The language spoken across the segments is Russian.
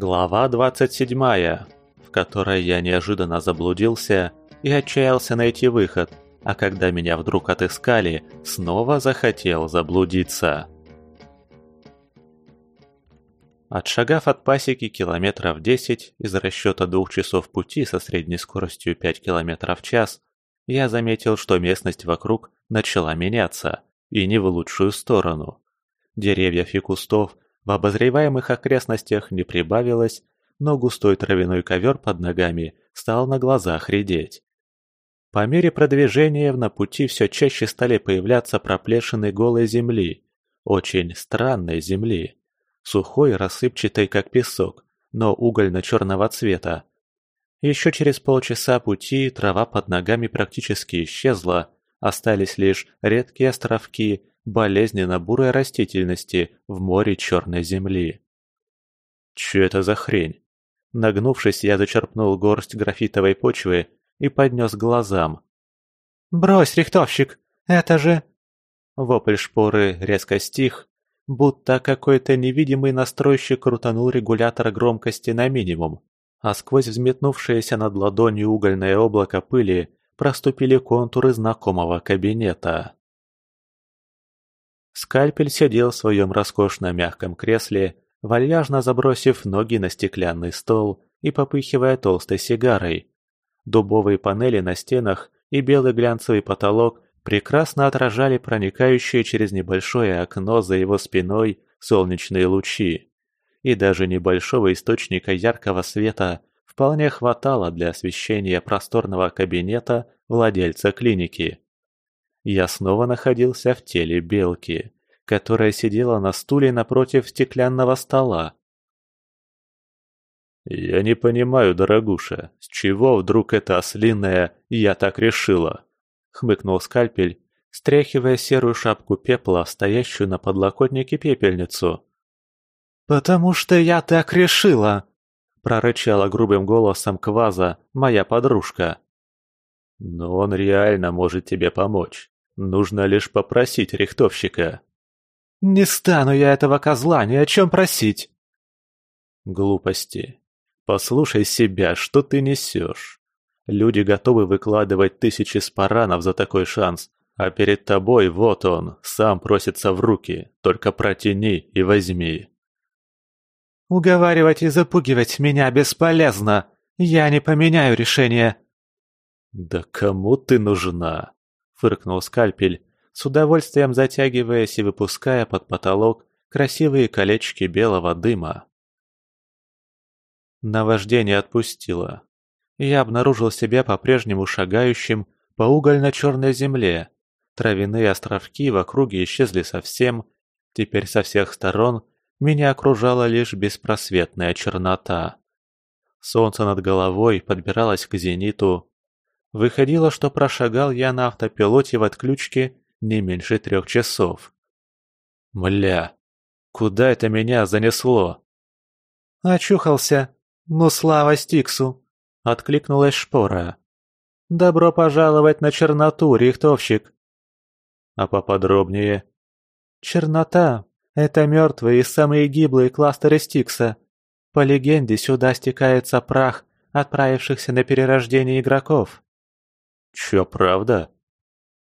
Глава 27, в которой я неожиданно заблудился и отчаялся найти выход, а когда меня вдруг отыскали, снова захотел заблудиться. Отшагав от пасеки километров 10 из расчета двух часов пути со средней скоростью 5 км в час, я заметил, что местность вокруг начала меняться, и не в лучшую сторону. Деревьев и кустов в обозреваемых окрестностях не прибавилось, но густой травяной ковер под ногами стал на глазах редеть. По мере продвижения на пути все чаще стали появляться проплешины голой земли, очень странной земли, сухой, рассыпчатой, как песок, но угольно-черного цвета. Еще через полчаса пути трава под ногами практически исчезла, остались лишь редкие островки болезненно-бурой растительности в море черной земли. Че это за хрень? Нагнувшись, я зачерпнул горсть графитовой почвы и поднес глазам. «Брось, рихтовщик, это же...» Вопль шпоры резко стих, будто какой-то невидимый настройщик крутанул регулятор громкости на минимум, а сквозь взметнувшееся над ладонью угольное облако пыли проступили контуры знакомого кабинета. Скальпель сидел в своем роскошном мягком кресле, вальяжно забросив ноги на стеклянный стол и попыхивая толстой сигарой. Дубовые панели на стенах и белый глянцевый потолок прекрасно отражали проникающие через небольшое окно за его спиной солнечные лучи. И даже небольшого источника яркого света вполне хватало для освещения просторного кабинета владельца клиники. Я снова находился в теле белки, которая сидела на стуле напротив стеклянного стола. «Я не понимаю, дорогуша, с чего вдруг это ослиное «я так решила»?» — хмыкнул скальпель, стряхивая серую шапку пепла, стоящую на подлокотнике пепельницу. «Потому что я так решила!» — прорычала грубым голосом Кваза, моя подружка. «Но он реально может тебе помочь. Нужно лишь попросить рихтовщика. «Не стану я этого козла ни о чем просить!» Глупости. Послушай себя, что ты несешь. Люди готовы выкладывать тысячи спаранов за такой шанс, а перед тобой вот он, сам просится в руки, только протяни и возьми. Уговаривать и запугивать меня бесполезно. Я не поменяю решение. Да кому ты нужна? Фыркнул скальпель, с удовольствием затягиваясь и выпуская под потолок красивые колечки белого дыма. Наваждение отпустило. Я обнаружил себя по-прежнему шагающим по угольно-черной земле. Травяные островки в округе исчезли совсем. Теперь со всех сторон меня окружала лишь беспросветная чернота. Солнце над головой подбиралось к зениту, Выходило, что прошагал я на автопилоте в отключке не меньше трех часов. Мля, куда это меня занесло? Очухался. Ну, слава Стиксу! Откликнулась шпора. Добро пожаловать на черноту, рихтовщик. А поподробнее? Чернота — это мертвые и самые гиблые кластеры Стикса. По легенде, сюда стекается прах отправившихся на перерождение игроков. Чё, правда?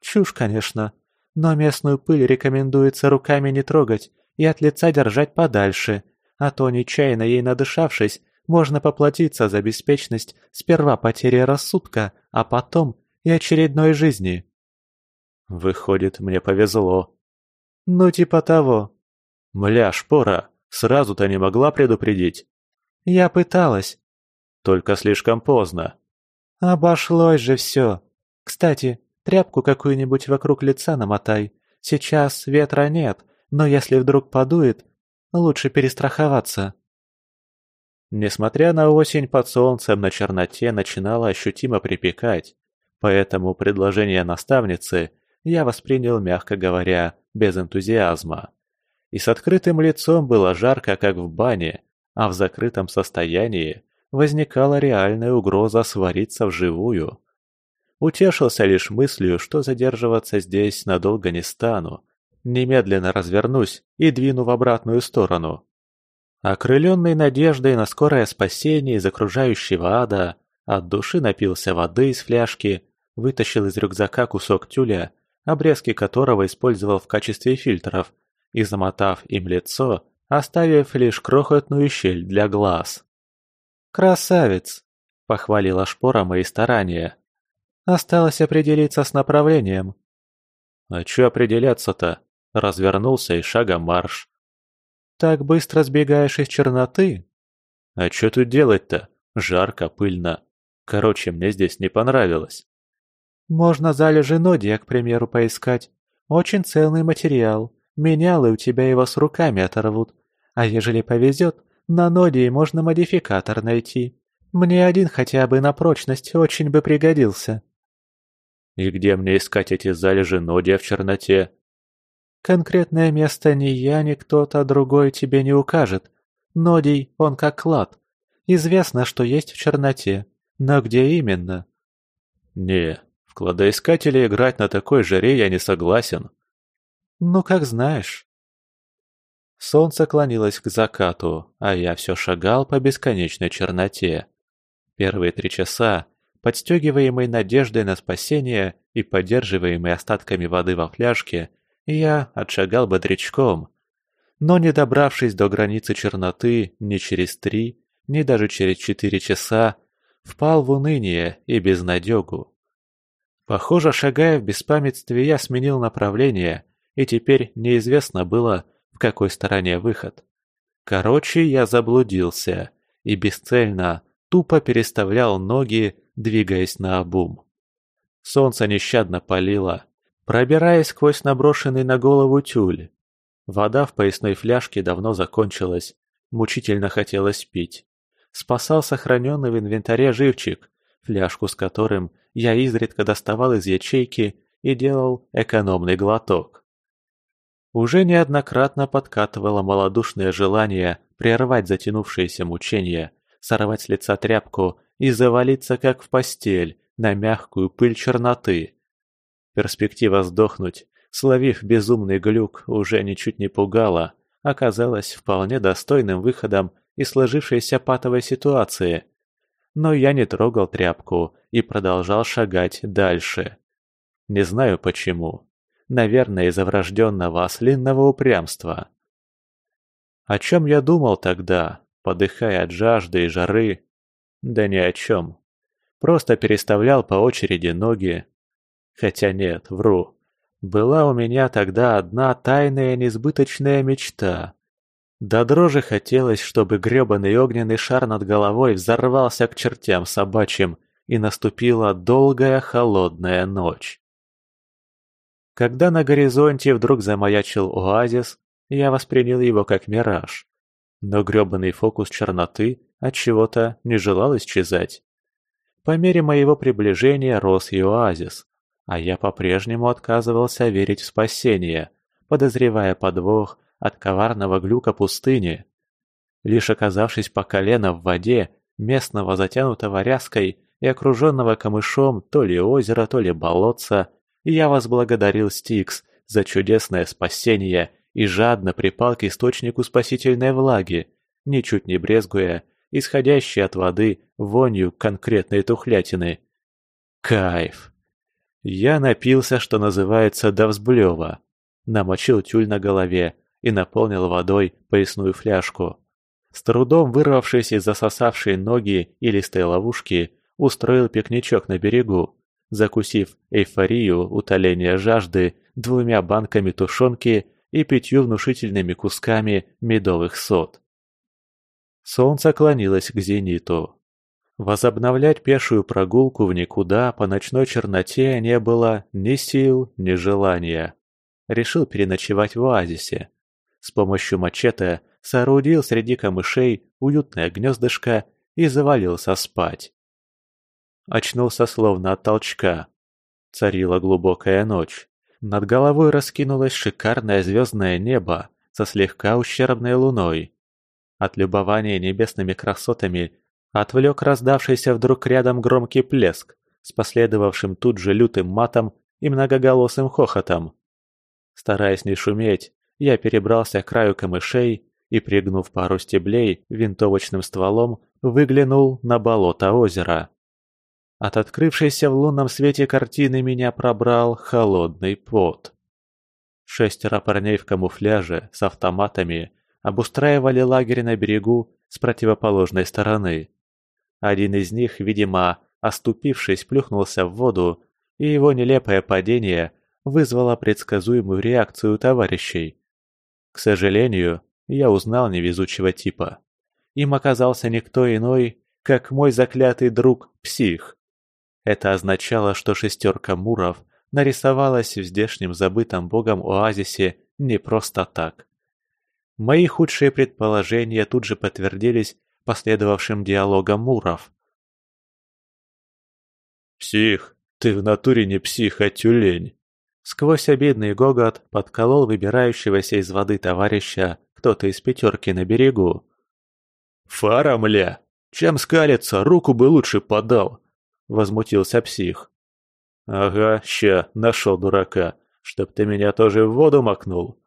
Чушь, конечно. Но местную пыль рекомендуется руками не трогать и от лица держать подальше, а то нечаянно ей надышавшись, можно поплатиться за беспечность сперва потери рассудка, а потом и очередной жизни. Выходит, мне повезло. Ну, типа того. Мля, шпора, сразу-то не могла предупредить. Я пыталась. Только слишком поздно. Обошлось же все. Кстати, тряпку какую-нибудь вокруг лица намотай. Сейчас ветра нет, но если вдруг подует, лучше перестраховаться. Несмотря на осень, под солнцем на черноте начинало ощутимо припекать, поэтому предложение наставницы я воспринял, мягко говоря, без энтузиазма. И с открытым лицом было жарко, как в бане, а в закрытом состоянии возникала реальная угроза свариться вживую. Утешился лишь мыслью, что задерживаться здесь надолго не стану. Немедленно развернусь и двину в обратную сторону. Окрыленный надеждой на скорое спасение из окружающего ада, от души напился воды из фляжки, вытащил из рюкзака кусок тюля, обрезки которого использовал в качестве фильтров, и замотав им лицо, оставив лишь крохотную щель для глаз. «Красавец!» – похвалила шпора мои старания. «Осталось определиться с направлением». «А чё определяться-то?» Развернулся и шагом марш. «Так быстро сбегаешь из черноты?» «А чё тут делать-то? Жарко, пыльно. Короче, мне здесь не понравилось». «Можно залежи Нодия, к примеру, поискать. Очень ценный материал. Менялы у тебя его с руками оторвут. А ежели повезет, на Нодии можно модификатор найти. Мне один хотя бы на прочность очень бы пригодился». «И где мне искать эти залежи Нодия в черноте?» «Конкретное место ни я, ни кто-то другой тебе не укажет. Нодий, он как клад. Известно, что есть в черноте. Но где именно?» «Не, в кладоискателе играть на такой жаре я не согласен». «Ну, как знаешь». Солнце клонилось к закату, а я все шагал по бесконечной черноте. Первые три часа, подстегиваемый надеждой на спасение и поддерживаемый остатками воды во фляжке, я отшагал бодрячком. Но не добравшись до границы черноты ни через три, ни даже через четыре часа, впал в уныние и безнадегу. Похоже, шагая в беспамятстве, я сменил направление, и теперь неизвестно было, в какой стороне выход. Короче, я заблудился и бесцельно, тупо переставлял ноги, двигаясь на обум. Солнце нещадно палило, пробираясь сквозь наброшенный на голову тюль. Вода в поясной фляжке давно закончилась, мучительно хотелось пить. Спасал сохраненный в инвентаре живчик, фляжку с которым я изредка доставал из ячейки и делал экономный глоток. Уже неоднократно подкатывало малодушное желание прервать затянувшееся мучение, сорвать с лица тряпку и завалиться как в постель на мягкую пыль черноты. Перспектива сдохнуть, словив безумный глюк, уже ничуть не пугала, оказалась вполне достойным выходом из сложившейся патовой ситуации. Но я не трогал тряпку и продолжал шагать дальше. Не знаю почему. Наверное, из-за врожденного ослинного упрямства. О чем я думал тогда, подыхая от жажды и жары? Да ни о чем. Просто переставлял по очереди ноги. Хотя нет, вру. Была у меня тогда одна тайная несбыточная мечта. До дрожи хотелось, чтобы грёбаный огненный шар над головой взорвался к чертям собачьим, и наступила долгая холодная ночь. Когда на горизонте вдруг замаячил оазис, я воспринял его как мираж. Но грёбаный фокус черноты от чего то не желал исчезать. По мере моего приближения рос и оазис, а я по-прежнему отказывался верить в спасение, подозревая подвох от коварного глюка пустыни. Лишь оказавшись по колено в воде, местного затянутого ряской и окруженного камышом то ли озера, то ли болотца, я возблагодарил Стикс за чудесное спасение и жадно припал к источнику спасительной влаги, ничуть не брезгуя, исходящей от воды вонью конкретной тухлятины. Кайф! Я напился, что называется, до взблева, намочил тюль на голове и наполнил водой поясную фляжку. С трудом вырвавшись из засосавшей ноги и листой ловушки, устроил пикничок на берегу, закусив эйфорию утоления жажды двумя банками тушенки и пятью внушительными кусками медовых сот. Солнце клонилось к зениту. Возобновлять пешую прогулку в никуда по ночной черноте не было ни сил, ни желания. Решил переночевать в оазисе. С помощью мачете соорудил среди камышей уютное гнездышко и завалился спать. Очнулся словно от толчка. Царила глубокая ночь. Над головой раскинулось шикарное звездное небо со слегка ущербной луной. От любования небесными красотами отвлек раздавшийся вдруг рядом громкий плеск с последовавшим тут же лютым матом и многоголосым хохотом. Стараясь не шуметь, я перебрался к краю камышей и, пригнув пару стеблей винтовочным стволом, выглянул на болото озера. От открывшейся в лунном свете картины меня пробрал холодный пот. Шестеро парней в камуфляже с автоматами обустраивали лагерь на берегу с противоположной стороны. Один из них, видимо, оступившись, плюхнулся в воду, и его нелепое падение вызвало предсказуемую реакцию товарищей. К сожалению, я узнал невезучего типа. Им оказался никто иной, как мой заклятый друг Псих. Это означало, что шестерка муров нарисовалась в здешнем забытом богом оазисе не просто так. Мои худшие предположения тут же подтвердились последовавшим диалогом муров. «Псих, ты в натуре не псих, а тюлень!» Сквозь обидный гогот подколол выбирающегося из воды товарища кто-то из пятерки на берегу. «Фара, мля! Чем скалиться, руку бы лучше подал!» — возмутился псих. «Ага, ща, нашел дурака, чтоб ты меня тоже в воду макнул».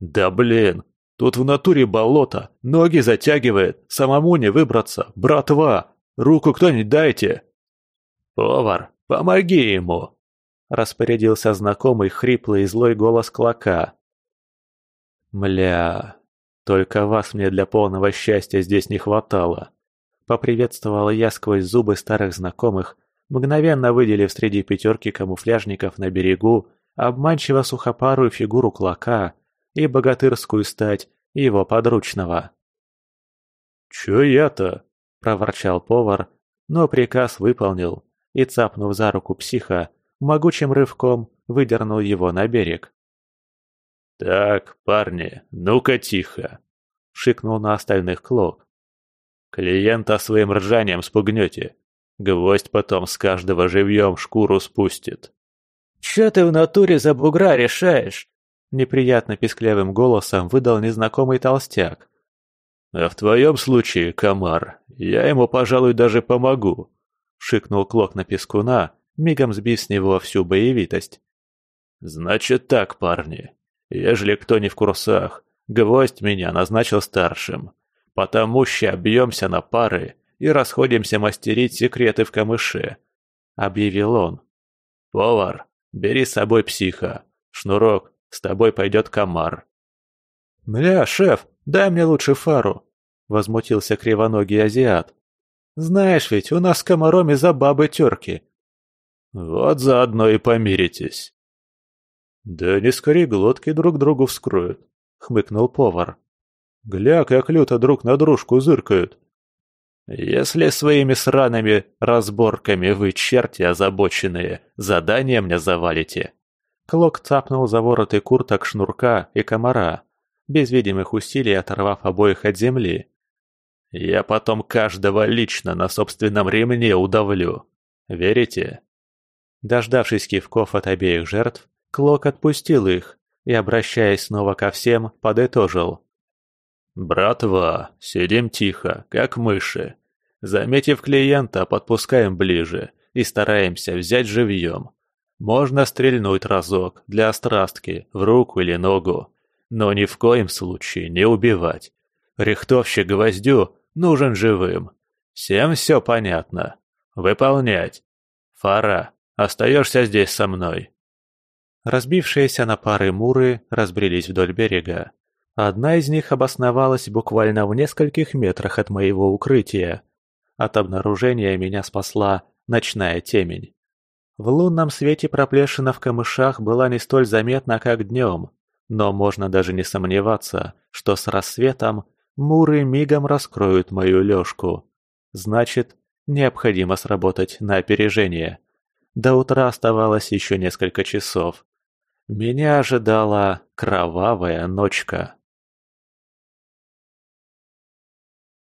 «Да блин, тут в натуре болото, ноги затягивает, самому не выбраться, братва! Руку кто-нибудь дайте!» «Повар, помоги ему!» — распорядился знакомый хриплый и злой голос клока. «Мля, только вас мне для полного счастья здесь не хватало!» Поприветствовал я сквозь зубы старых знакомых, мгновенно выделив среди пятерки камуфляжников на берегу обманчиво сухопарую фигуру клока и богатырскую стать его подручного. «Чё я-то?» – проворчал повар, но приказ выполнил и, цапнув за руку психа, могучим рывком выдернул его на берег. «Так, парни, ну-ка тихо!» – шикнул на остальных Клок. «Клиента своим ржанием спугнете, Гвоздь потом с каждого живьем шкуру спустит. «Чё ты в натуре за бугра решаешь?» Неприятно писклявым голосом выдал незнакомый толстяк. «А в твоем случае, комар, я ему, пожалуй, даже помогу», — шикнул Клок на пескуна, мигом сбив с него всю боевитость. «Значит так, парни, ежели кто не в курсах, гвоздь меня назначил старшим, потому ща бьемся на пары и расходимся мастерить секреты в камыше», — объявил он. «Повар, бери с собой психа. Шнурок, с тобой пойдет комар». «Бля, шеф, дай мне лучше фару», — возмутился кривоногий азиат. «Знаешь ведь, у нас с комаром из-за бабы терки». «Вот заодно и помиритесь». «Да не скорее глотки друг другу вскроют», — хмыкнул повар. «Гля, как люто друг на дружку зыркают». «Если своими сраными разборками вы, черти озабоченные, задание мне завалите!» Клок цапнул за вороты курток шнурка и комара, без видимых усилий оторвав обоих от земли. «Я потом каждого лично на собственном ремне удавлю. Верите?» Дождавшись кивков от обеих жертв, Клок отпустил их и, обращаясь снова ко всем, подытожил. «Братва, сидим тихо, как мыши. Заметив клиента, подпускаем ближе и стараемся взять живьем. Можно стрельнуть разок для острастки в руку или ногу, но ни в коем случае не убивать. Рихтовщик гвоздю нужен живым. Всем все понятно. Выполнять. Фара, остаешься здесь со мной». Разбившиеся на пары муры разбрелись вдоль берега. Одна из них обосновалась буквально в нескольких метрах от моего укрытия. От обнаружения меня спасла ночная темень. В лунном свете проплешина в камышах была не столь заметна, как днем, но можно даже не сомневаться, что с рассветом муры мигом раскроют мою лёжку. Значит, необходимо сработать на опережение. До утра оставалось еще несколько часов. Меня ожидала кровавая ночка.